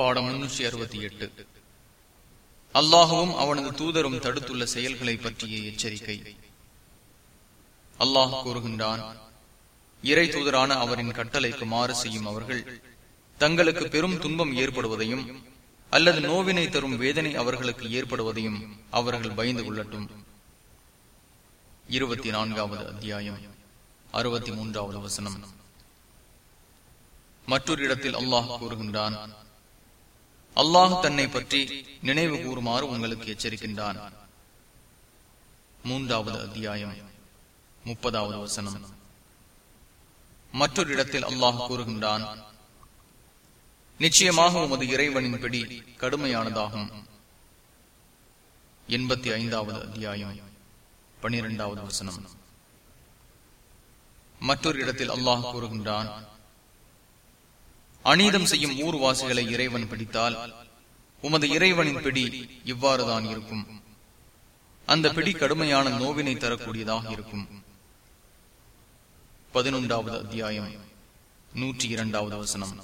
பாடம் முன்னூற்றி அறுபத்தி எட்டு. அல்லாஹுவும் அவனது தூதரும் தடுத்துள்ள செயல்களை பற்றிய எச்சரிக்கை. அல்லாஹ் கூறுகின்றான் இறை தூதரான அவரின் கட்டளைக்கு மாறு செய்யும் அவர்கள் தங்களுக்கு பெரும் துன்பம் ஏற்படுவதையும் அல்லது நோவினை தரும் வேதனை அவர்களுக்கு ஏற்படுவதையும் அவர்கள் பயந்து கொள்ளட்டும். இருபத்தி நான்காவது அத்தியாயம் அறுபத்தி மூன்றாவது வசனம். மற்றொரு இடத்தில் அல்லாஹ் கூறுகின்றான் அல்லாஹ் தன்னை பற்றி நினைவு கூறுமாறு உங்களுக்கு எச்சரிக்கின்றான். மூன்றாவது அத்தியாயம் முப்பதாவது வசனம். மற்றொரு இடத்தில் அல்லாஹ் கூறுகின்றான் நிச்சயமாக உமது இறைவனின் பிடி கடுமையானதாகும். எண்பத்தி ஐந்தாவது அத்தியாயம் பனிரெண்டாவது வசனம். மற்றொரு இடத்தில் அல்லாஹ் கூறுகின்றான் அநீதம் செய்யும் ஊர்வாசிகளை இறைவன் பிடித்தால் உமது இறைவனின் பிடி இவ்வாறுதான் இருக்கும். அந்த பிடி கடுமையான நோவினை தரக்கூடியதாக இருக்கும். பதினொன்றாவது அத்தியாயம் நூற்றி இரண்டாவது வசனம்.